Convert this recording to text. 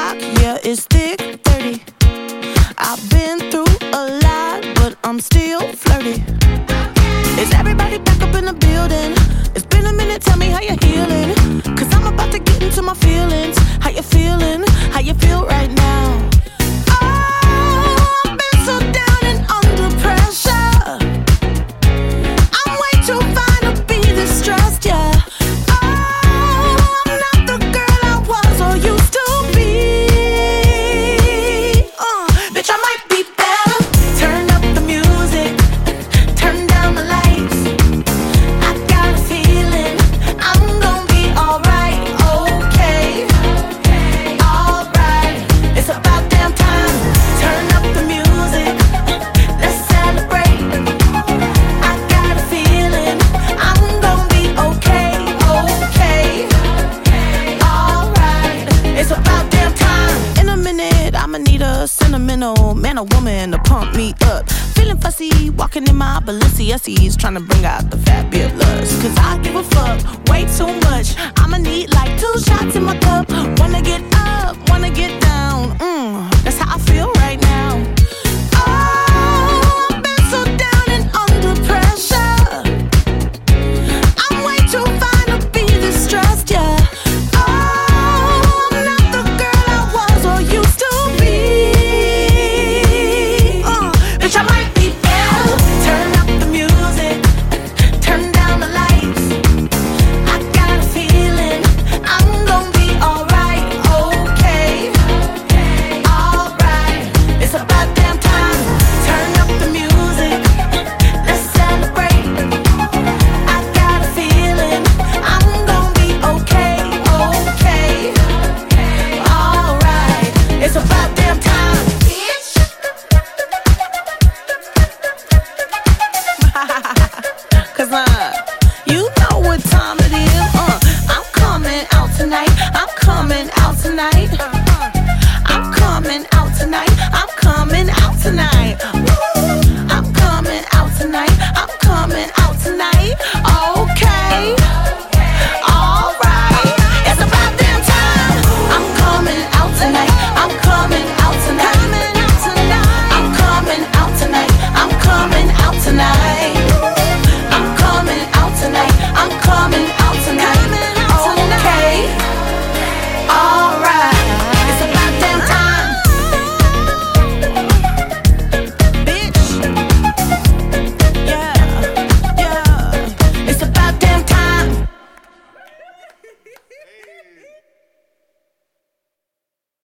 o'clock, yeah, it's thick 30. I've been through a lot, but I'm still flirty. Is everybody back up in the building? It's been a minute, tell me how you're healing. Cause I'm sentimental, man or woman to pump me up. Feeling fussy, walking in my Balenciennes, trying to bring out the lust. Cause I give a fuck way too much. I'ma need like two tonight. I'm coming out tonight. I'm coming out tonight. I'm coming out tonight. I'm coming out tonight. I'm coming out tonight. Okay. All right. It's about damn time. I'm coming out tonight. I'm coming